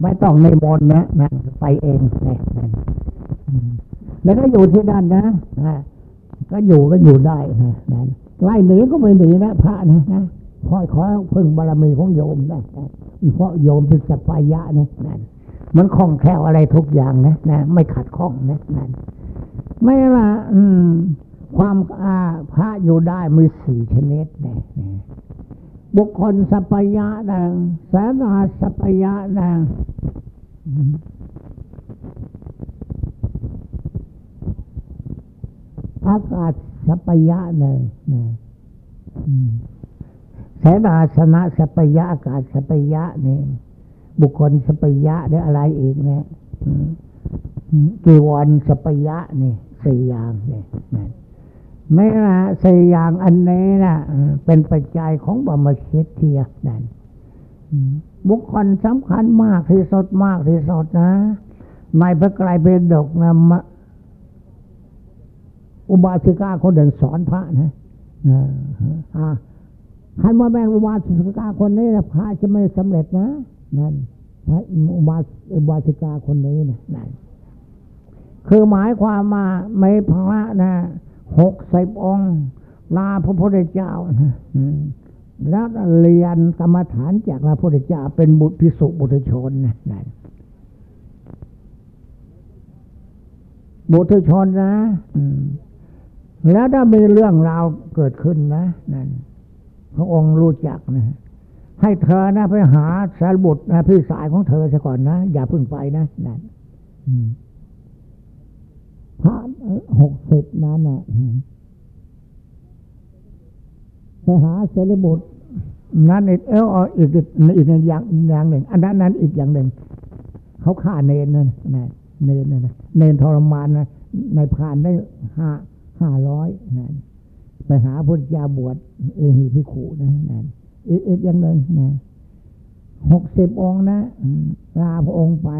ไม่ต้องในมนนะนะไปเองนะนะแล้วก็อยู่ที่นั่นนะนะก็อยู่ก็อยู่ได้นะนะไล่หนีก็ไม่หนีนะพระนะนะขอขอพึ่งบารมีของโยมนะเพราะโยมเป็นสัพพายะนะนะมันคล่องแคล่วอะไรทุกอย่างนะนะไม่ขัดข้องนะนะไม่ละอืม ความอาพระอยู่ได้มีสี่ชนิดนะ บุคคลสัพยะดังสานาสัพยะดังอากาศสัพยะหนึ่งแสนาสนะสัพยะอากาศสัพยะเนี่ยบุคคลสัพยะได้อะไรอีกเนี่ยกีวรสัพยะเนี่ยสี่อย่างเนี่ย ไม่ละสี่อย่างอันนี้นะเป็นปัจจัยของบรมชิตเทียนั่นบุคคลสำคัญมากที่สุดมากที่สุดนะในพระไกรเป็นดกนะอุบาสิกาคนเดินสอนพระนะอ่าคันว่าแม่อุบาสิกาคนนี้นะพระจะไม่สำเร็จนะนั่นอุบาอุบาสิกาคนนี้นะนั่นคือหมายความมาไม่พระนะ หกสิบองค์ลาพระพุทธเจ้าแล้วเรียนกรรมฐานจากพระพุทธเจ้าเป็นบุตรพิสุบุตรชนนะบุตรชนนะแล้วถ้ามีเรื่องราวเกิดขึ้นนะนั่นพระองค์รู้จักนะให้เธอนะไปหาสารบุตรนะพี่สายของเธอซะก่อนนะ อย่าพึ่งไปนะนั่น พระหกสิบนั้นน่ะไปหาเสรบุตรนั้นอีกเอออีกอีกอย่างอย่างหนึ่ง อันนั้นนั้นอีกอย่างหนึ่ง เขาฆ่าเนนนั่นนะเนนนะเนนทรมานนะในพานได้ห้าห้าร้อยนั่นไปหาพุทธเจ้าบวชเอหิพิขุนะนั่นอีกอีกอย่างหนึ่งนะหกสิบองนะลาพระองค์ไป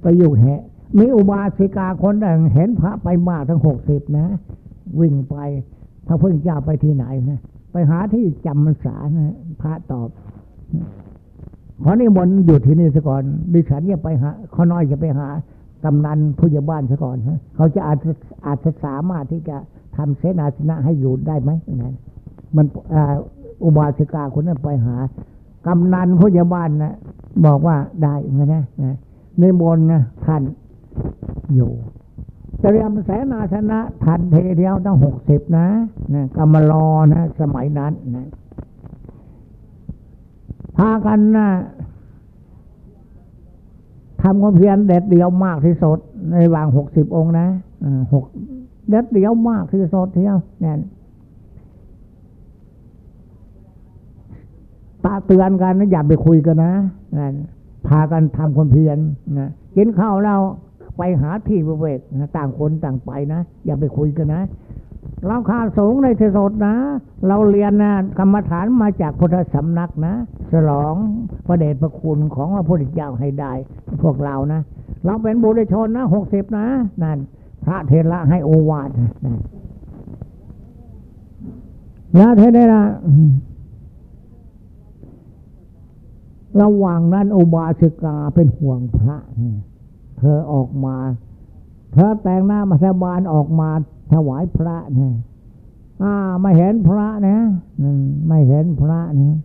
ไปอยู่แหะ มีอุบาสิกาคนหนึ่งเห็นพระไปมากทั้งหกสิบนะ วิ่งไปพระพุทธเจ้าไปที่ไหนนะไปหาที่จำมันสานะพระตอบขอนิมนต์อยู่ที่นี่ซะก่อนดิฉันจะไปหาขอน้อยจะไปหากำนันผู้ใหญ่บ้านซะก่อนเขาจะอาจอาจสามารถที่จะทำเสนาสนะให้อยู่ได้ไหมนั่นมันอุบาสิกาคนนั้นไปหากำนันผู้ใหญ่บ้านนะบอกว่าได้ไหมนะในมนนะท่าน อยู่เตรียมแสนาชนะทันเทเดียวตั้งหกสิบนะนะกำมารอนะ สมัยนั้นนะพากันนะทำความเพียรเด็ดเดียวมากที่สุดในวางหกสิบองค์นะหกเด็ดเดียวมากที่สุดเที่ยวเนี่ยตาเตือนกันนะอย่าไปคุยกันนะนพากันทำความเพียรนะกินข้าวแล้ว ไปหาที่ประเวทนะต่างคนต่างไปนะ อย่าไปคุยกันนะ เราขาสูงในเทศนะ เราเรียนนะกรรมฐานมาจากพุทธสำนักนะฉลองพระเดชพระคุณของพระพุทธเจ้าให้ได้ พวกเรานะ เราเป็นบุตรชนนะหกสิบนะ นั่น พระเทระให้โอวาทนะแล้วเทระระหว่างนั้นอุบาสิกาเป็นห่วงพระ เธอออกมา เธอแต่งหน้ามาสบานออกมาถวายพระเนี่ยอ่าไม่เห็นพระนะไม่เห็นพระนี่ย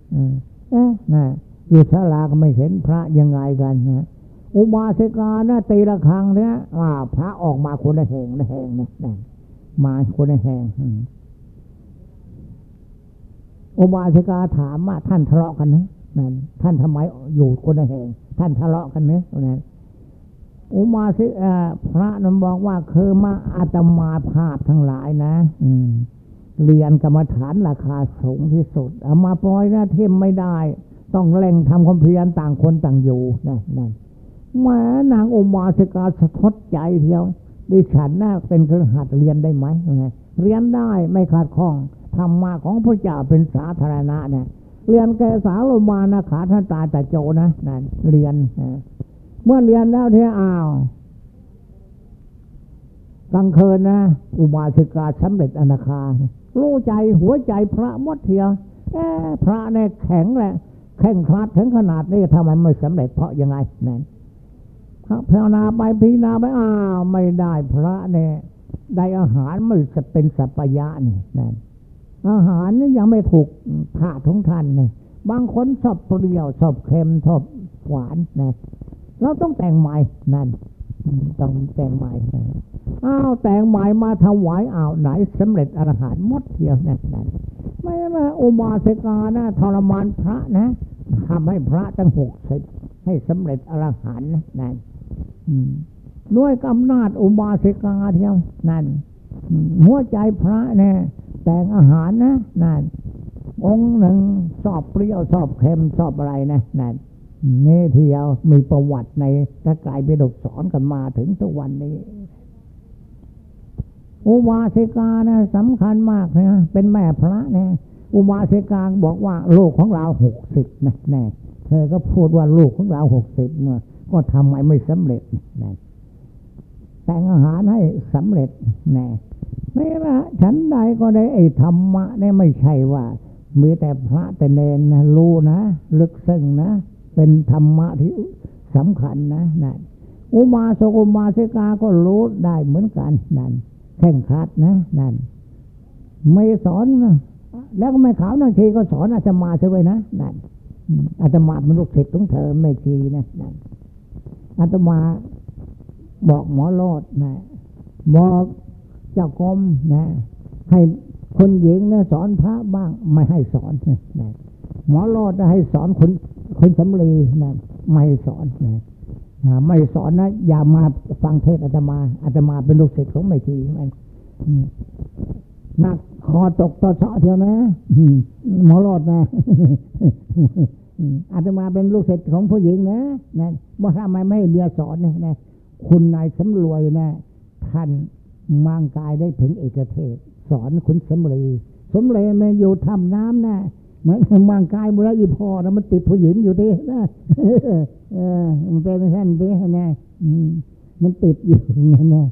เอ๊ะนะอยู่ศาลาก็ไม่เห็นพระยังไงกันนะอุบาสิกานะตีละครังเนี่ยอ่า พระออกมาคนละแห่งละแห่งนะมาคนละแห่งอุบาสิกาถามว่าท่านทะเลาะกันนะนั่นท่านทำไมอยู่คนละแห่ง ท่านทะเลาะกันเนะนั่น อุมาสิพระนั้นบอกว่าคือมาอาตมาภาพทั้งหลายนะ อืมเรียนกรรมฐานราคาสูงที่สุดเอามาปล่อยนะเทมไม่ได้ ต้องเร่งทำความเพียรต่างคนต่างอยู่นะนั่นแม่นางอุมาสิกาสะทดใจเทียวดิฉันน่าเป็นเครือหัดเรียนได้ไหมเรียนได้ไม่ขาดข้องธรรมะของพระเจ้าเป็นสาธารณะนะเรียนแกสาวลมานะขาท่านตาแต่โจนะนั่นเรียน เมื่อเรียนแล้วเท่อ้าวกลางคืนนะ อุบาสิกาสำเร็จอนาคา รู้ใจหัวใจพระมดเทียพระเนี่ยแข็งแหละแข่งคลาดถึงขนาดนี้ทำไมไม่สำเร็จเพราะยังไงนั่นภาวนาไปพิจารณาไปอ้าวไม่ได้พระเนี่ยได้อาหารไม่เป็นสัพยะนี่นั่นอาหารนี่ยังไม่ถูกผ่าทุงท่านเนี่ยบางคนชอบเปรี้ยวชอบเค็มชอบหวานนะ เราต้องแต่งใหม่นั่นต้องแต่งใหม่อ้าวแต่งใหม่มาถวายอ้าวไหนสำเร็จอรหันต์หมดเทียวนั่นนั่นไม่มาอุบาสิกานะทรมานพระนะทำให้พระตั้งหกสิบให้สำเร็จอรหันต์นั่นด้วยกำนาจอุบาสิกาเทียวนั่นหัวใจพระเนี่ยแต่งอาหารนะนั่นองค์หนึ่งสอบเปรี้ยวสอบเค็มสอบอะไรนะนั่น นี่เที่ยวมีประวัติในกระกายไปดกสอนกันมาถึงทุกวันนี้ อุบาสิกานะสำคัญมากนะเป็นแม่พระนะอุบาสิกาบอกว่าลูกของเราหกสิบนะแน่เธอก็พูดว่าลูกของเราหกสิบนี่ยก็ทำไมไม่สำเร็จนะแต่งอาหารให้สำเร็จแน่ไม่ละฉันใดก็ได้ไอ้ธรรมะเนี่ยไม่ใช่ว่า มีแต่พระแต่เนนนะรู้นะ ลึกซึ้งนะ เป็นธรรมะที่สำคัญนะนั่นอุมาสกุมาสิกาก็รู้ได้เหมือนกันนั่นแข่งขัดนะนั่นไม่สอนนะแล้วก็ไม่ขาวนาทีก็สอนอาตมาใช่ไหมนะนั่นอาตมาเป็นลูกศิษย์ของเธอไม่ชีนะนั่นอาตมาบอกหมอโลดนะบอกเจ้ากรมนะ ให้คนหญิงนะสอนพระบ้างไม่ให้สอนนะ หมอรอดให้สอนคนคนสำลีนะไม่สอนนะไม่สอนนะ อย่ามาฟังเทศอาตมาอาตมาเป็นลูกศิษย์ของไม่ชีมันนักคอตกต่อเสาะเทียวนะหมอรอดนะอาตมาเป็นลูกศิษย์ของผู้หญิงนะนะว่าทำไมไม่เบียสอนนะคุณนายสำรวยนะท่านมังกายได้ถึงเอกเทศ สอนคุณสมรีสมรีมันอยู่ทำน้ำนะ มือนมังกายบุรอีพอแล้วมันติดผู้หญิงอยู่ดินะเออมันเป็นแค่นี้นะมันติดอยู่นั่นนะ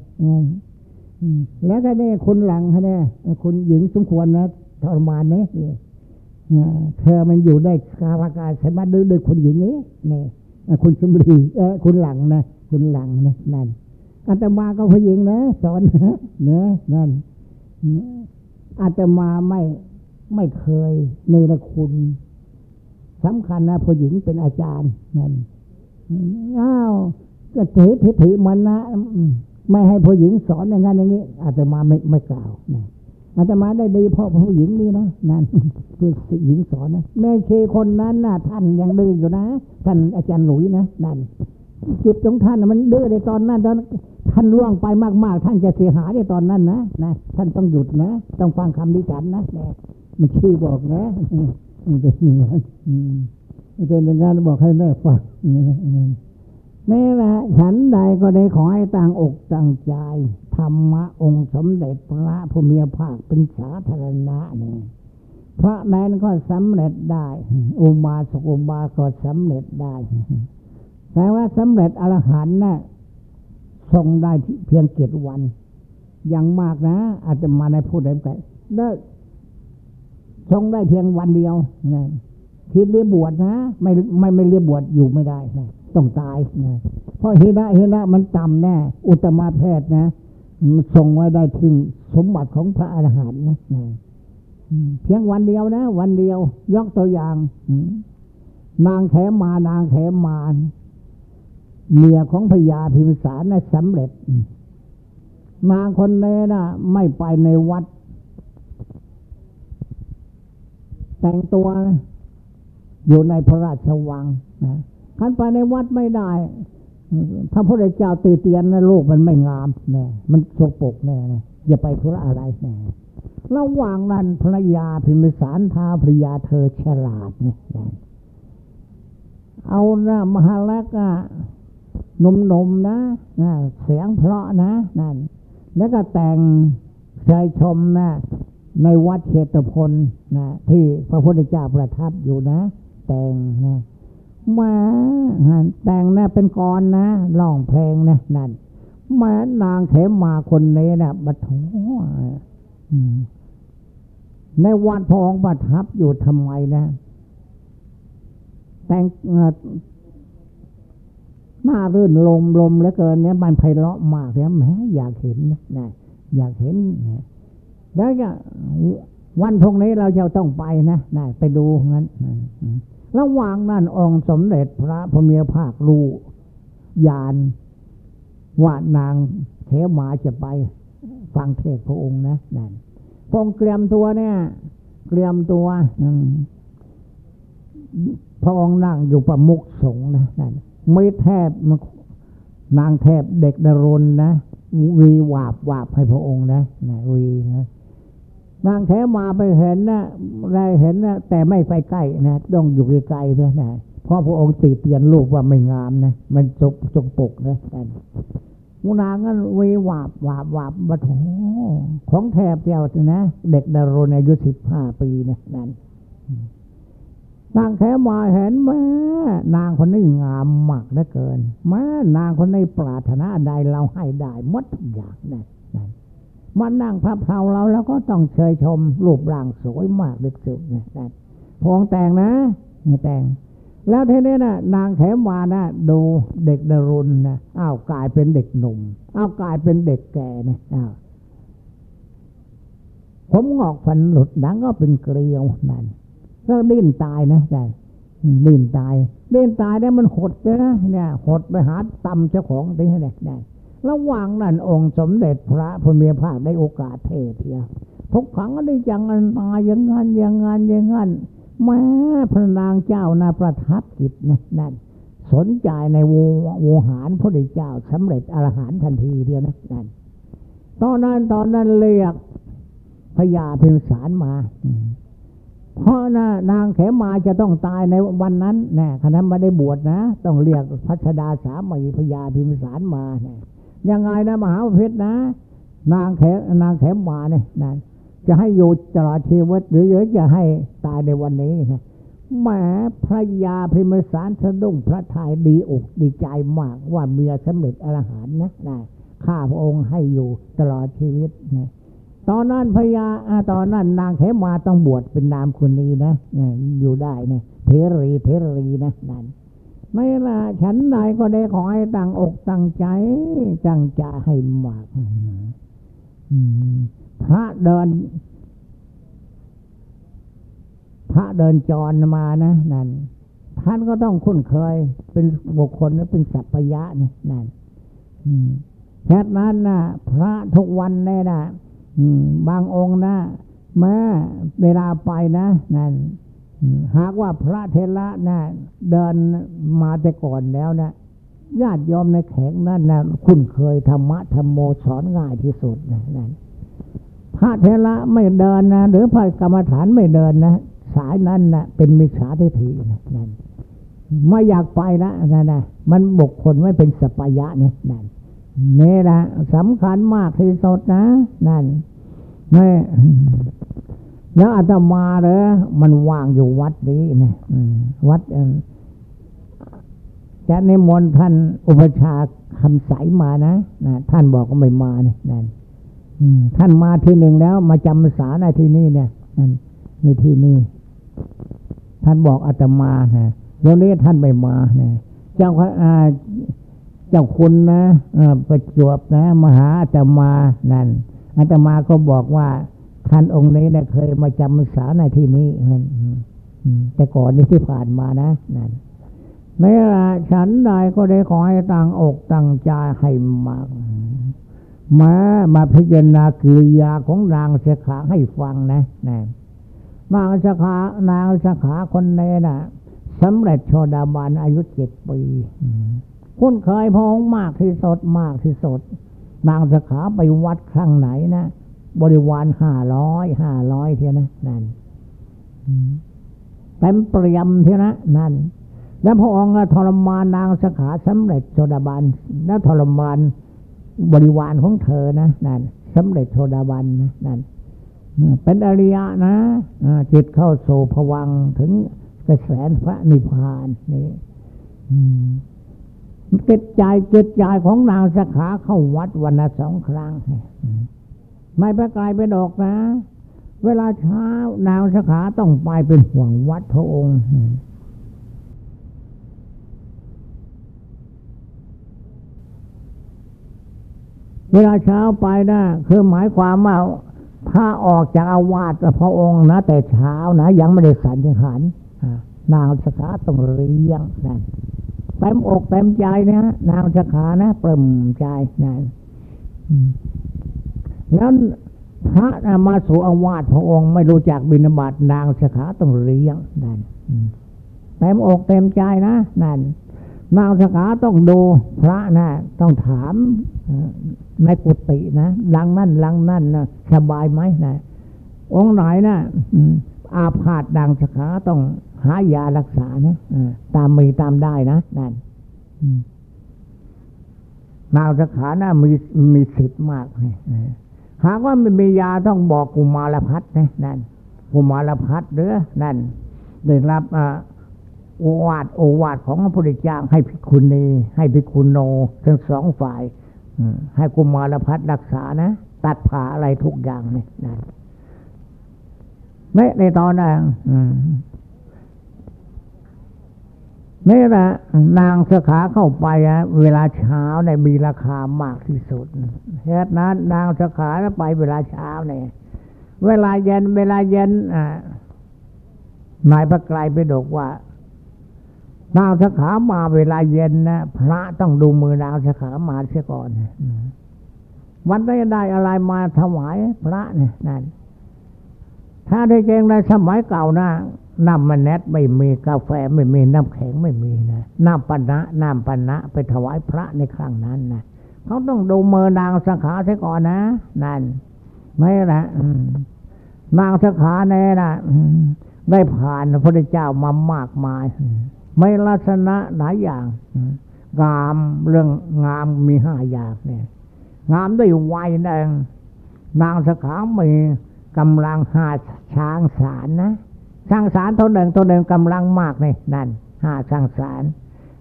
แล้วก็เนี่คนหลังเนี่คุณหญิงสมควรนะทรมานเนี่ยเธอมันอยู่ได้คารกาสามารถด้วยด้วยคนหญิงนี้นี่คุณสมรีเออคุณหลังนะคุณหลังนะนั่นอาตมาก็ผู้หญิงนะสอนนะนั่นอาตมาไม่ ไม่เคยในละคุณสำคัญนะผู้หญิงเป็นอาจารย์นั่นอ้าวก็เถทิฐิมันนะไม่ให้ผู้หญิงสอนอย่างนั้นอย่างนี้อาตมาไม่ไม่กล่าวนะอาตมาได้ดีเพราะผู้หญิงนี่นะนั่นผู้หญิงสอนนะแม่เคคนนั้นนะท่านยังดื้ออยู่นะท่านอาจารย์หลุยนะนั่นจิตของท่านมันดื้อในตอนนั้นตอนท่านล่วงไปมาก ๆ ท่านจะเสียหายในตอนนั้นนะนะท่านต้องหยุดนะ ต้องฟังคำดิฉันนะเนี่ย มันชี้บอกนะมันเป็นอย่างนั้นเป็นอย่างนั้นบอกให้แม่ฟังแม่ละฉันใดก็ได้ขอให้ต่างอกต่างใจธรรมะองค์สมเด็จพระผู้มีภาคเป็นสาธารณะเนี่ยพระแมนก็สำเร็จได้อุมาสกุบาก็สำเร็จได้แต่ว่าสำเร็จอรหันต์นะ่ะทรงได้เพียงเจ็ดวันย่างมากนะ อาจจะมาในพูดได้ไกลได้ ทรงได้เพียงวันเดียวนะคิดเรียบวชนะไม่ไม่ไม่เรียบวชอยู่ไม่ได้นะต้องตายนะเพราะเฮนะเฮนะมันต่ำแน่ อุตมาแพทย์นะมันทรงไว้ได้ถึงสมบัติของพระอรหันต์นะนะเพียงวันเดียวนะ วันเดียว ยกตัวอย่างนางแขมานางแขมานเมียของพญาพิมสารนะสำเร็จนางคนนี้นะไม่ไปในวัด แต่งตัวอยู่ในพระราชวังนะขันไปในวัดไม่ได้พระพุทธเจ้าตีเตียนนะลูกมันไม่งามแน่มันโสปกแน่นะอย่าไปธุระอะไรแน่ระหว่างนั้นภรรยาพิมสารทาภรยาเธอฉลาดเนี่ยเอานะมหาลักอะนมนมนะนะ เสียงเพราะนะนั่นแล้วก็แต่งชายชมนะ ในวัดเชตพลนะที่พระพุทธเจ้าประทับอยู่นะ แต่งนะมาแต่งนะเป็นกรนะร้องเพลงนะนั่นมานางเขมมาคนนี้นะบัดโในวัดพระองค์ประทับอยู่ทำไมนะ แต่งหน้ารื่นลมลมเหลือเกินเนี่ยมันไพเราะมากเนี่ยแหมอยากเห็นนะอยากเห็น แล้วก็วันพรุ่งนี้เราจะต้องไปนะได้ไปดูงั้นระหว่างนั้นองค์สมเด็จพระพเมียภาครูยานว่านางเทมาจะไปฟังเทศพระองค์นะนั่นพงเกลียมตัวเนี่ย เกลียมตัวพระองค์นั่งอยู่ประมุกสงนะนั่นไม่แทบนางแทบเด็กดรนนะวีวาบวาบให้พระองค์นะนะวีนะ นางแถมาไปเห็นนะได้เห็นนะแต่ไม่ไปใกล้นะต้องอยู่ไกลๆนะนะเพราะพระองค์ติเตียนลูกว่าไม่งามนะมันจกจกปกนะกันมูนางนั้นวีวาบวาบวาบบัดโของแทบเดียวนะ เด็กดารนอายุสิบห้าปีนะนั่นนางแค่มาเห็นแม่นางคนนี้งามมากเหลือเกินแม่นางคนนี้ปรารถนาใดเราให้ได้หมดทุกอย่างนะ มานั่งพระเพลาเราแล้วก็ต้องเชยชม รูปร่างสวยมากเด็กสุดนะนั่พวงแต่งนะแต่ง แล้วทีนี้นะนางแขมวานะดูเด็กดรุนนะอ้าวกลายเป็นเด็กหนุ่มอ้าวกลายเป็นเด็กแก่นะอ้าวผมงอกฟันหลุดดังก็เป็นเกลียวนั่นก็ดิ้นตายนะแต่ดิ้นตายดิ้นตายได้มันหดเลยนะเนี่ยหดไปหาตำเจ้าของไปให้ได้ได้ ระหว่างนั้นองค์สมเด็จพระพเมียภาคได้โอกาสเทศเทียทุกขังก็ได้จังอันตายอย่างงั้นอย่างงั้นอย่างงั้นแม้พระนางเจ้านาประทับจิตนะนั่นสนใจในวูวูหารพระเจ้าสำเร็จอรหันทันทีเดียวนะนั่นตอนนั้นตอนนั้นเรียกพญาพิมสารมา เพราะนะนางเขมาจะต้องตายในวันนั้นแน่ขณะไม่ได้บวชนะ ต้องเรียกพัชดาสามีพญาพิมสารมาเนี่ย ยังไงนะมหาเพชรนะ นางแขนางแขมมาเนี่ยนะจะให้อยู่ตลอดชีวิตหรือจะให้ตายในวันนี้นะแหมพระยาพิมสารสะดุ้งพระทัยดีอกดีใจมากว่าเมียสำเร็จอรหันนะนะข้าพระองค์ให้อยู่ตลอดชีวิตนะตอนนั้นพญาตอนนั้นนางเขมาต้องบวชเป็นนามคุณนี้นะอยู่ได้นะเทรีเทรีนะนั่น ไม่ละฉันใดก็ได้ขอให้ตั้งอกตั้งใจตั้งใจให้มากพระเดิน พระเดินจรมานะนั่นท่านก็ต้องคุ้นเคย เป็นบุคคลเป็นสัพพยะนี่นั่นแค่นั้นนะพระทุกวันเนี่ยนะบางองค์นะแม้เวลาไปนะนั่น หากว่าพระเทระนะเดินมาแต่ก่อนแล้วนะญาติยอมในแขกนั่นนะคุ้นเคยธรรมะธรรมโมสอนง่ายที่สุดนะนั่นพระเทระไม่เดินนะหรือพระกรรมฐานไม่เดินนะสายนั้นนะเป็นมิจฉาทิฏฐินะนั่นไม่อยากไปละนะนะมันบุคคลไม่เป็นสปายะเนี่ยนั่นนี่แหละสำคัญมากที่สุดนะ นั่นนี่ แล้วอาตมาเลยมันว่างอยู่วัดนี้นี่ยวัดจะในมนท่านอุปชาคำใสมานะนะท่านบอกก็ไม่มาเนี่ยนั่นท่านมาที่หนึ่งแล้ว มาจำสาในที่นี่เนี่ยนั่นในที่นี้ท่านบอกอาตมานะเดี๋ยวนี้ท่านไม่มาเนี่ยเจ้าเจ้าคุณนะประจวบนะ มหาอาตมานั่นอาตมาก็บอกว่า ท่านองค์นี้ได้เคยมาจำพรรษาในที่นี้นั่นแต่ก่อนนี้ที่ผ่านมานะนั่นในละฉันใดก็ได้ขอให้ตั้งอกตั้งใจให้มากมามาพิจารณากิริยาของนางสขาให้ฟังนะนะนางสขานางสขาคนนี้นะสำเร็จโชดาบันอายุเจ็ดปีคุ้นเคยพองมากที่สดมากที่สด นางสขาไปวัดครั้งไหนนะ บริวารห้าร้อยห้าร้อยเท่านะนั่นเต็มเปรียมเท่านะนั่น แล้วพระองค์ทรมานนางสขาสำเร็จโชดาบันและทรมานบริวารของเธอนะนั่นสำเร็จโชดาบันนะนั่นเป็นอริยะนะจิตเข้าโ่ผวังถึงกระแสพระนิพพานนี่จิตใจจิตใจของนางสขาเข้าวัดวันละสองครั้ง ไม่ไระกลไปดอกนะ เวลาเช้านางสขาต้องไปเป็นห่วงวัดพระองค์เวลาเช้าไปนะคือหมายความว่าถ้าออกจากอาวาสพระองค์นะ แต่เช้านะ ยังไม่ได้สันยังขันนางสขาต้องเรียงนั่นเต็มอกเต็มใจนะนางสขานะปิ่มใจนั่น แล้วพระมาสู่อาวาสพระองค์ไม่รู้จักบิณฑบาตนางสขาต้องเลี้ยงนั่นเต็มอกเต็มใจนะนั่นนางสขาต้องดูพระนะต้องถามในกุฏินะลังนั่นลังนั่นนะสบายไหมนะองค์ไหนนะอาพาธดังสขาต้องหายารักษานะตามมีตามได้นะนั่นนางสขานะมีมีสิทธิ์มากเลย หากว่าไม่มียาต้องบอกกุมารพัฒนะนั่นกุมารพัฒน์เด้อนั่นได้รับโอวาทโอวาทของพระพุทธเจ้าให้พิคุณนีให้พิคุณโนทั้งสองฝ่ายให้กุมารพัฒน์รักษานะตัดผ่าอะไรทุกอย่างเนี่ยนะไม่ในตอนนั้น นี่แหละนางสขาเข้าไปอะเวลาเช้าเนี่ยมีราคามากที่สุดเหตุนั้นนางสขาไปเวลาเช้าเนี่ยเวลาเย็นเวลาเย็นอ่านายพระไกรไปดกว่านางสขามาเวลาเย็นนะพระต้องดูมือนางสขามาเสียก่อนวันได้ได้อะไรมาถวายพระเนี่ยนั่นถ้าได้เจงในสมัยเก่านะ น้ำมันแนตไม่มีกาแฟไม่มีน้ำแข็งไม่มีนะน้ำปนะน้ำปนะไปถวายพระในครั้งนั้นนะเขาต้องดูมือนางสขาเสียก่อนนะ นั่น ไม่ละนางสขาแน่นะได้ผ่านพระพุทธเจ้ามามากมาย ไม่ลักษณะหลายอย่างงามเรื่องงามมีห้าอย่างเนี่ยงามด้วยวัยแดงนางสขามีกำลังหาช้างสารนะ ช้างสารตัวหนึ่งตัวหนึ่งกำลังมากเลยนั่นห้าช้างสาร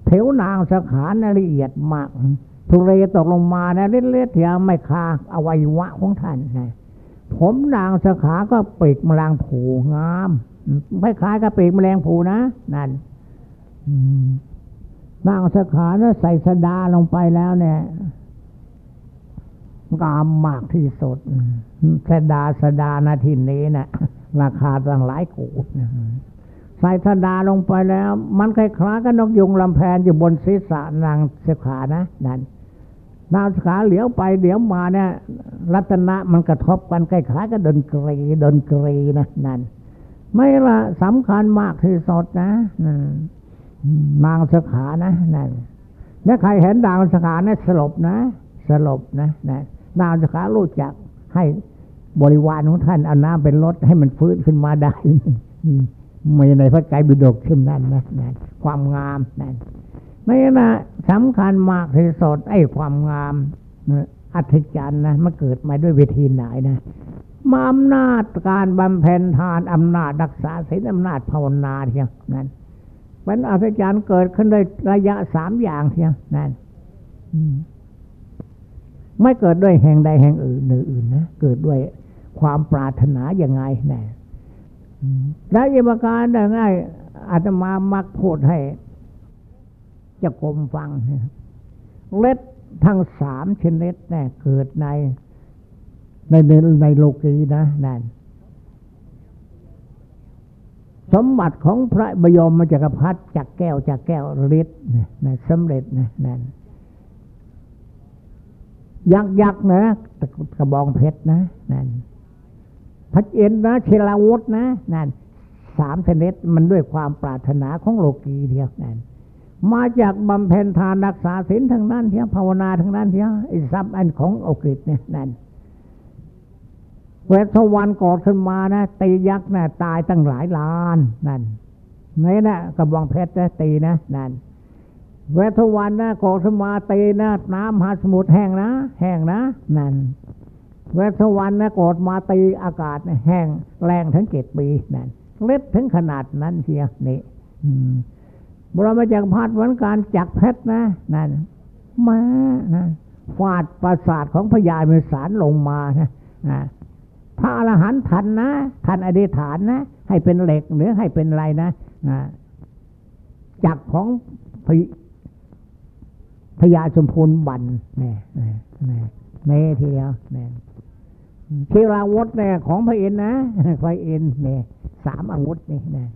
ผิวนางสขานละเอียดมาก ทุเรตกลงมานะเล็ดๆเถียไม่คาอวัยวะของท่านนะผมนางสขาก็ปีกแมลงผูงามไม่คล้ายกับปีกแมลงผูนะ นั่นนางสขาแล้วใส่สดาลงไปแล้วเนี่ยงามมากที่สุดสดาสดานาทีนี้นะ ราคาตั้งหลายกูดใส่สดาลงไปแล้ว มันคล้ายๆกับนกยุงลำแพนอยู่บนศีรษะนางสขานะนั่นนางสขาเหลียวไปเดี๋ยวมาเนี่ยรัตนะมันกระทบกันคล้ายๆกับดนกรีดนกรีนะนั่นไม่ละสำคัญมากที่สุดนะนางสขานะนั่นถ้าใครเห็นนางสขาเนี่ยสลบนะ สลบนะนะนางสขารู้จักให้ บริวารของท่านเอาน้ำเป็นรถให้มันฟื้นขึ้นมาได้ไม่ในพระไตรปิฎกเช่นนั้นนะนะความงามนั่นนี่นะสำคัญมากที่สุดไอ้ความงามอัศจรรย์นะมันเกิดมาด้วยวิธีไหนนะมาอำนาจการบำเพ็ญทานอำนาจรักษาศีลอำนาจภาวนาเทียงนั้นเป็นอัศจรรย์เกิดขึ้นโดยระยะสามอย่างเทียงนั่น ไม่เกิดด้วยแห่งใดแห่งอื่นอื่นนะเกิดด้วยความปรารถนาอย่างไงแน่และอิมการได้ง่ายอาตมามักพูดให้จะกรมฟังเล็ดทั้งสามชนิดแน่เกิดในในในในโลกีนะนั่นสมบัติของพระบยมมาจากพัดจากแก้วจากแก้วฤทธิ์นะสำเร็จนะนั่น ยักยักนะกระบองเพชรนะนั่นพัดเอ็นนะเชลาวุธนะนั่นสามชนิดมันด้วยความปรารถนาของโลกีเดียวนั่นมาจากบำเพ็ญทานรักษาศีลทางนั้นเทียภาวนาทางนั้นเทียไอ้ทรัพย์อันของโอกฤษเนี่ยนั่นเวทวรรณกอดขึ้นมานะตียักษ์นะตายตั้งหลายล้านนั่นนี่นะกระบองเพชรนะตีนะนั่น เวทวันนะกอดขึ้นมาตีนะน้ำหาสมุทรแห้งนะ แห้งนะ นั่น เวทวันนะกอดมาตีอากาศแห้งแรงถึงเจ็ดปีนั่นเล็ดถึงขนาดนั้นเชียนี่บรมจักรพัดวันการจักเพชรนะนั่นมานะฟาดประสาทของพญาเมสารลงมานะพระอรหันต์ทันนะทันอธิษฐานนะ ให้เป็นเหล็กหรือให้เป็นอะไรนะจักของพ พญาสมพูนบันนี่เน่แม่ทีเดียวเนี่ทีราวุธเนี่ยของพระเอินนะพระเอินทร์เนี่ยสามอาวุธนี่นะ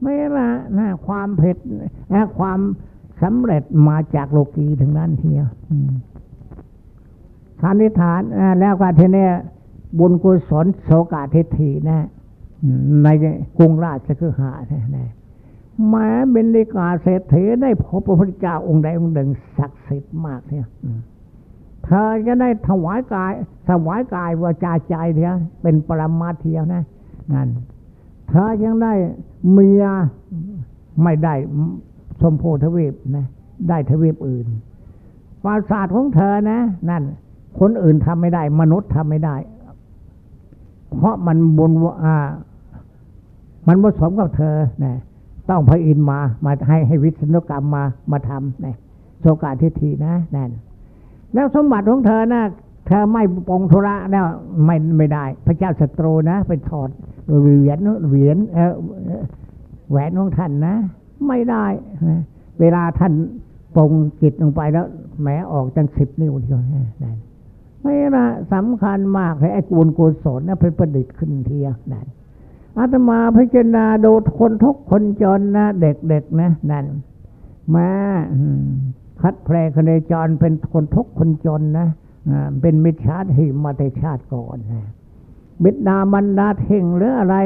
ไม่ละนะความเผ็ดนะความสำเร็จมาจากโลกีถึงนั้นเทียวทานิฐานแล้วก็ทีนี้บุญกุศลโสกาทิฏฐินะ ในกรุงราชคือหานี่ย แม้เบนดิกาเศรษฐีได้พบพระพุทธเจ้าองค์ใดองค์หนึ่งศักดิ์สิทธิ์มากเนี่ยเธอจะได้ถวายกายถวายกายวาจาใจเดียเป็นปรมาเทียวนะนั่นเธอยังได้เมียไม่ได้สมโพธวีปนะ ได้ทวีปอื่นปราสาทของเธอนะ นั่น คนอื่นทำไม่ได้ มนุษย์ทำไม่ได้ เพราะมันบนอ่า มันผสมกับเธอนะ ต้องพระอินมา มาให้ให้วิศนุกรรมมามาทำนะโสกาทิฏฐินะนั่นแล้วสมบัติของเธอนะเธอไม่ปองธุระแล้วไม่ไม่ได้ พระเจ้าศัตรูนะไปถอดเหรียญเหรียญเออแหวนของท่านนะ ไม่ได้เวลาท่านปองกิจลงไปแล้วแม้ออกจังสิบนิ้วเดียวนั่นไม่ละสำคัญมากเลยไอ้กุลกุศลนะเป็นประดิษฐ์ขึ้นเทียนั่น อาตมาพิจารณาดูคนทุกคนจนนะเด็กๆนะนั่นมาคัดแพร่คนจรเป็นคนทุกคนจนนะเป็นมิจฉาทิมาต่ชาติก่อนนะบิดามันดาเท่งหรืออะไร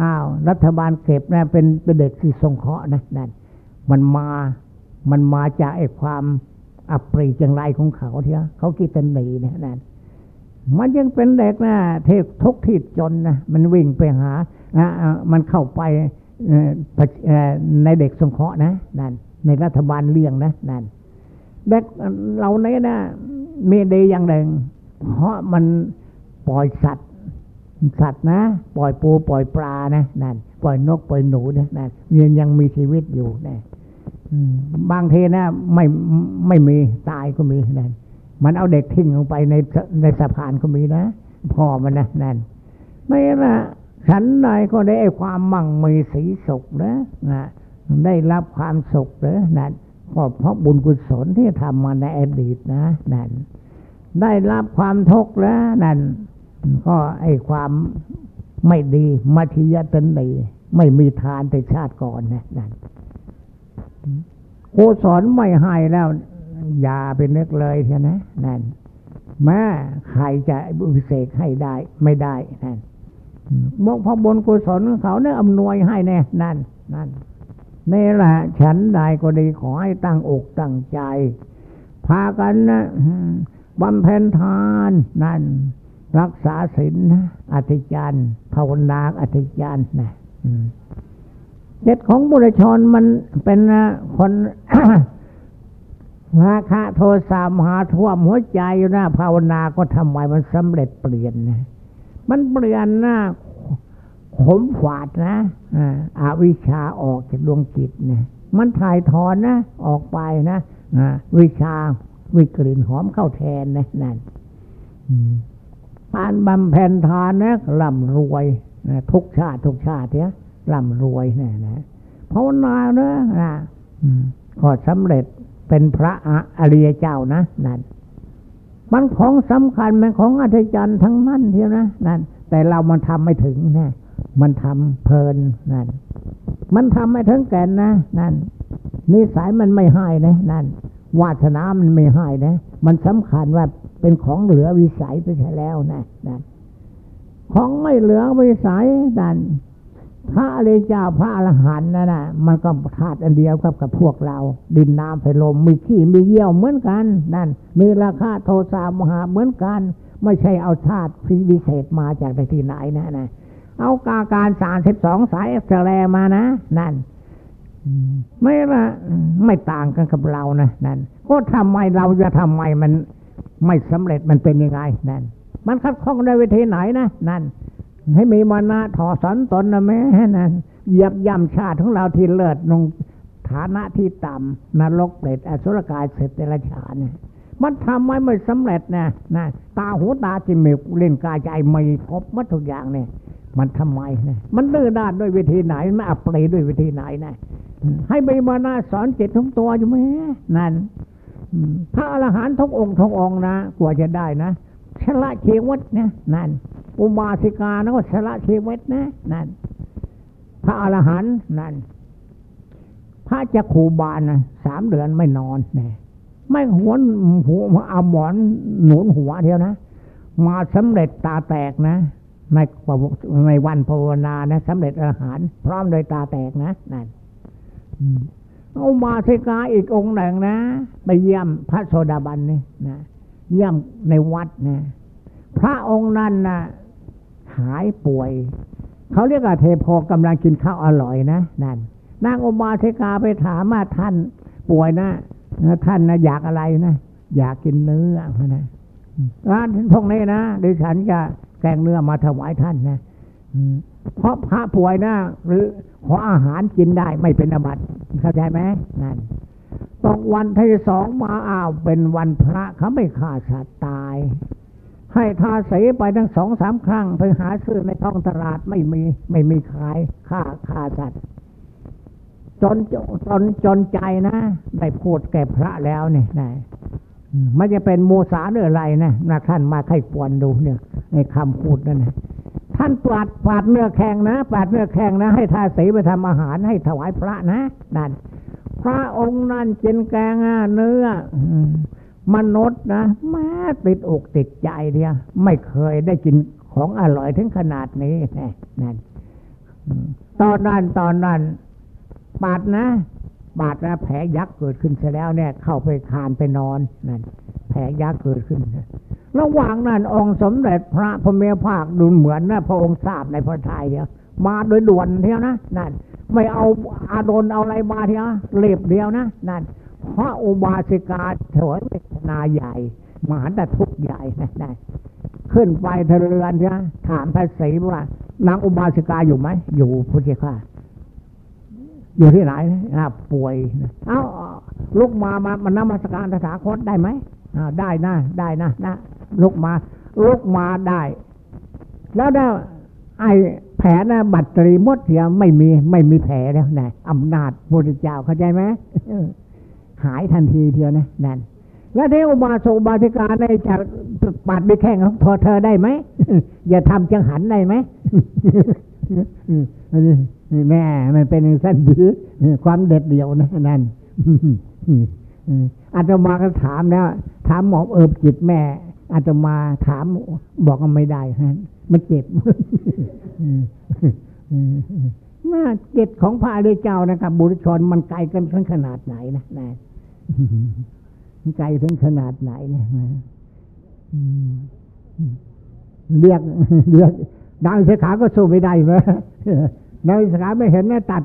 อ้าวรัฐบาลเก็บนะเป็นเป็นเด็กที่ทรงเคราะห์นะนั่นมันมามันมาจากไอ้ความอับปรีจังไรของเขาเถอะเขาคิดจะหนีนะนั่น มันยังเป็นเด็กนะเทพทุกที่จนนะมันวิ่งไปหามันเข้าไปในเด็กสงเคราะห์นะนั่นในรัฐบาลเลี้ยงนะนั่นเด็กเราเนี้ยนะมีดีอย่างหนึ่งเพราะมันปล่อยสัตว์ สัตว์นะ ปล่อยปูปล่อยปลานะนั่นปล่อยนกปล่อยหนูนะนั่นยังยังมีชีวิตอยู่นะบางทีนะไม่ไม่มีตายก็มีนั่น มันเอาเด็กทิ้งลงไปในในสะพานก็มีนะพ่อมันนะนั่นไม่ละฉันใดก็ได้ความมั่งมีสีสุขนะนะได้รับความสุขเลยนั่นก็เพราะบุญกุศลที่ทำมาในอดีตนะนั่นได้รับความทุกข์แล้วนั่นก็ไอ้ความไม่ดีมัธยตันดีไม่มีทานแต่ชาติก่อนนะนั่นคสอนไม่ให้แล้ว อย่าเป็นนึกเลยเถอะนะนั่นแม่ใครจะบุเสกให้ได้ ไม่ได้นั่นบอกพระบนกุศลเขาเนี่ยอำนวยให้แน่นั่นนั่นนี่แหละฉันใดก็ดีขอให้ตั้งอกตั้งใจ พากันนะบำเพ็ญทานนั่น รักษาศีลอธิจารภาวนาอธิจารนะเจ็ดของบุรชนมันเป็นคน ราคะโทสะมหาท่วมหัวใจอยู่นะภาวนาก็ทำไมมันสำเร็จเปลี่ยนนะมันเปลี่ยนนะขมฝาดนะอวิชาออกจากดวงจิตนะมันถ่ายถอนนะออกไปนะวิชาวิกลิ่นหอมเข้าแทนนะนั่นการบำเพ็ญทานนะร่ำรวยนะทุกชาติทุกชาติเนี่ยร่ำรวยนะนะภาวนาเนอะนะก็สำเร็จ เป็นพระอริยเจ้านะนั่นมันของสำคัญมันของอัศจรรย์ทั้งนั้นเทียวนะนั่นแต่เรามันทำไม่ถึงนะมันทำเพลินนั่นมันทำไม่ถึงแก่นนะนั่นนิสัยมันไม่ให้นะนั่นวาสนามันไม่ให้นะมันสำคัญว่าเป็นของเหลือวิสัยไปใช่แล้วนะนั่นของไม่เหลือวิสัยนั่น พระอริยเจ้าพระอรหันต์นั่นนะมันก็ธาตุอันเดียวกับกับพวกเรา ดินน้ำไฟลมมีขี้มีเยี่ยวเหมือนกัน นั่น มีราคาโทสามหาเหมือนกัน ไม่ใช่เอาชาติพิเศษมาจากที่ไหนนะนะเอากาการสามสิบสองสายเอ็กซเรย์มานะ นั่น ไม่ละไม่ต่างกันกับเรานะนั่นก็ทำไมเราจะทำไมมันไม่สำเร็จมันเป็นยังไงนั่น มันคัดข้องในวิธีไหนนะนั่น ให้มีมานะถอสันตนนะแม่นั่นเหยียบย่ำชาติของเราที่เลิศลงฐานะที่ต่ำนรกเปรตอสุรกายเสร็จเดรัจฉานเนี่ยมันทำไมไม่สำเร็จนะนะตาหูตาจิมิกเล่นกายใจไม่ครบมัดทุกอย่างเนี่ยมันทำไมนะมันดื้อด้านด้วยวิธีไหนมันอับปรีด้วยวิธีไหนนะให้ใบมานาสอนจิตทุกตัวอยู่ไหมนั่นพระอรหันต์ทุกองค์ทุกองนะกว่าจะได้นะ ชละชีวิตนะนั่นอุบาสิกานะก็ชละชีวิตนะนั่นพระอรหันต์นั่นพระจะขูบานนะสามเดือนไม่นอนแน่ไม่หัวหัวเอาหมอนหนุนหัวเดียวนะ มาสำเร็จตาแตกนะ ในในวันภาวนานะสำเร็จอาหาร พร้อมโดยตาแตกนะนั่นเอามาสิกาอีกองค์หนึ่งนะ ไปเยี่ยมพระโสดาบันนี่นะ เยี่ยมในวัดนะพระองค์นั้นนะหายป่วย เขาเรียกว่าเทโพกำลังกินข้าวอร่อยนะนั่นนางอุบาสิกาไปถามว่าท่านป่วยนะท่านนะอยากอะไรนะอยากกินเนื้อนะร้านพวกนี้นะดิฉันจะแกงเนื้อมาถวายท่านนะเพราะพระป่วยนะหรือขออาหารกินได้ไม่เป็นอบัติเข้าใจไหมนั่น ตกวันที่สองมาอ้าวเป็นวันพระเขาไม่ฆ่าสัตว์ตาย ให้ทาสีไปทั้งสองสามครั้งไปหาซื้อในท้องตลาดไม่มีไม่มีขายฆ่าฆ่าสัตว์จนจนจนใจนะได้พูดแก่พระแล้วเนี่ยนะมันจะเป็นโมสาหรืออะไรนะนะท่านมาไข้ควรดูเนี่ย ในคำพูดนั่นนะท่านปาดปาดเนื้อแข็งนะปาดเนื้อแข็งนะ ให้ทาสีไปทำอาหารให้ถวายพระนะนั่น พระองค์นั่นกินแกงเนื้อมนุษย์นะแม้ติดอกติดใจเดียไม่เคยได้กินของอร่อยถึงขนาดนี้นั่นตอนนั้นตอนนั้นบาดนะบาดนะแผลยักษ์เกิดขึ้นเสียแล้วเนี่ย เข้าไปคานไปนอนนั่นแผลยักษ์เกิดขึ้นระหว่างนั้นองค์สมเด็จพระพเมภาคดูเหมือนนะพระองค์ทราบในพระทัยเดียว มาโดยด่วนเทียวนะนั่นไม่เอาอาดนเอาอะไรมาเทียวเล็บเดียวนะนั่นพระอุบาสิกาถวยเวทนาใหญ่มหาแต่ทุกใหญ่นะได้ขึ้นไปเทเรือนเนียถามพระศรีว่านางอุบาสิกาอยู่ไหมอยู่พุทธค่าอยู่ที่ไหนนะป่วยเอาลุกมามามันนมัสการสถาคตได้ไหมได้นะได้นะนะลุกมาลุกมาได้ แล้วได้ไอ แผลนะบัตรีมดเถียไม่มีไม่มีแผลแล้วนะอำนาจพระเจ้าเข้าใจไหมหายทันทีเทียวนะนั่นแล้วเทอุบาสกบาสิกาในจะปัดไปแข่งพอเธอได้ไหมอย่าทำจังหันได้ไหมแม่มันเป็นสั้นดีความเด็ดเดี่ยวนะนั่นอาตมาก็ถามแล้ว ถามหมอเอิบจิตแม่อาตมาถามบอกว่าไม่ได้ฮะ มันเจ็บมาเจ็ดของพระอริยเจ้านะครับ บุรุชนมันไกลกันถึงขนาดไหนนะนะไกลถึงขนาดไหนนะเรียกเรียกดาวเสขาก็สู้ไม่ได้ไหมดาวเสขาไม่เห็นนะตัด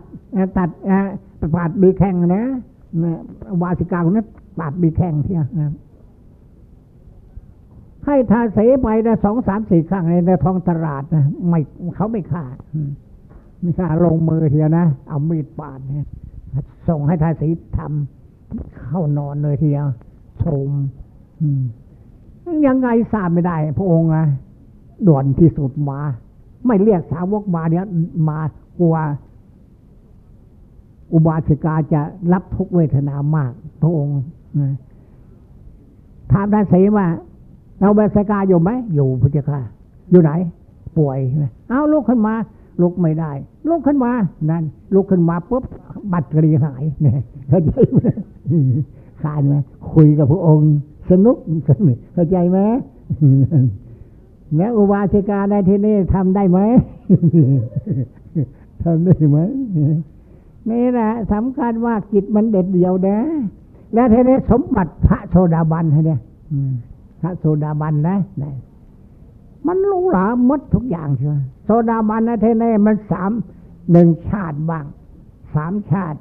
ตัดปาดบีแข่งนะวาสิกาคนนั้นปาดบีแข่งเที่ยนะ ให้ทาเสไปนะสองสามสี่ครั้งในท้องตลาดนะไม่เขาไม่ฆ่าไม่ฆ่าลงมือเทียวนะ เอามีดปาดเนี่ยส่งให้ทาสีทำเข้านอนเลยทีเดียวชมยังไงทราบไม่ได้ พระองค์อะด่วนที่สุดมา ไม่เรียกสาวกมาเนี้ยมากลัวอุบาสิกาจะรับทุกเวทนามาก พระองค์ถามท่านเสว่า เราเบสกาอยู่ไหมอยู่พุทธคาอยู่ไหน ป่วยเอาลุกขึ้นมาลุกไม่ได้ลุกขึ้นมา นั่นลุกขึ้นมาปุ๊บบัตรกรีหายเนี่ยเข้าใจไหมขานไหมคุยกับพระองค์สนุกสนุกเข้าใจไหมแล้วอุบาสิกาในที่นี้ทำได้ไหมทำได้ไหมนี่แหละสำคัญว่าจิตมันเด็ดเดียวนะ แล้วทีนี้สมบัติพระโสดาบันเนี่ย พระโสดาบันนะนะมันรู้หลามดทุกอย่างเชียวโสดาบันนะเทเน่มันสามหนึ่งชาติบ้างสามชาติ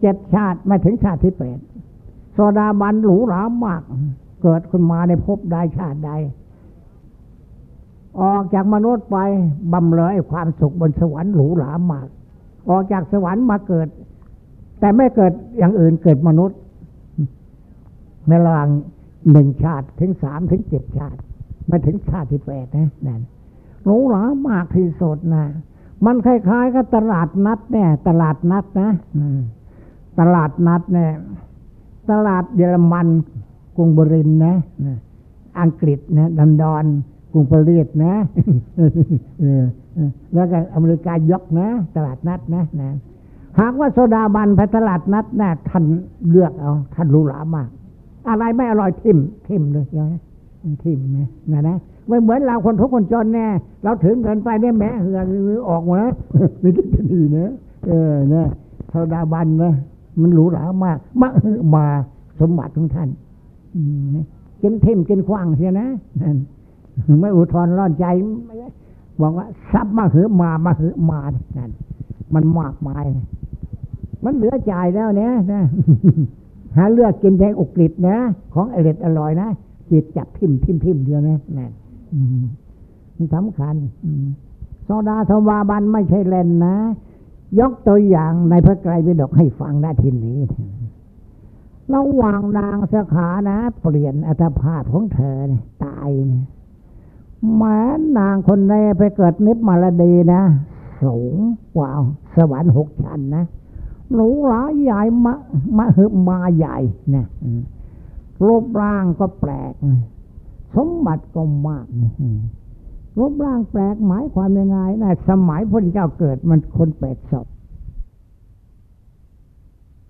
เจ็ดชาติมาถึงชาติที่แปดโสดาบันหรูหรามาก เกิดขึ้นมาในภพใดชาติใด ออกจากมนุษย์ไปบำเลยความสุขบนสวรรค์หรูหรามาก ออกจากสวรรค์มาเกิด แต่ไม่เกิดอย่างอื่นเกิดมนุษย์ ในระหว่าง หนึ่งชาติถึงสามถึงเจ็ดชาติมาถึงชาติที่แปดนะนั่นรู้หรอมากที่สุดนะมันคล้ายๆกับตลาดนัดเนี่ยตลาดนัดนะตลาดนัดเนี่ยตลาดเยอรมันกรุงบรินนะอังกฤษนะดันดอนกรุงปารีสนะแล้วก็อเมริกายกนะ ตลาดนัดนะนะหากว่าโซดาบันไปตลาดนัดนะท่านเลือกเอาท่านรู้หลามาก อะไรไม่อร่อยทิมทิมเลยใช่ไหมทิมนะนะนะไม่เหมือนเราคนทุกคนจนแน่เราถึงเกินไปเนี่ยแม้เหือออกหมดนะมีทิฏฐินะเออนะโซดาบันนะมันหรูหรามากมามาสมบัติของท่านกินทิมกินคว้างเสียนะไม่อุทธรร้อนใจบอกว่าทรัพย์มาหือมามาหือมานั่นมันมากมายนะมันเหลือจ่ายแล้วเนี่ยนะ หาเลือกกินแทงอกกฤษนะ ของอร่อยอร่อยนะจิตจับทิมทิมทิมเดียวนะนั่นมันสำคัญโซดาทวาบันไม่ใช่เล่นนะ ยกตัวอย่างในพระไตรปิฎกให้ฟังได้ทีนี้ระหว่างนางสขานะ เปลี่ยนอัตภาพของเธอเนี่ยตายเนี่ยแม้นางคนนี้ไปเกิดนิพมารดีนะสูงกว่าสวรรค์หกชั้นนะ หรูหราใหญ่มามาหึมาใหญ่นี่ยอืมรูปร่างก็แปลก สมบัติก็มากรูปร่างแปลกหมายความยังไงนะสมัยพระเจ้าเกิดมันคนแปดศพ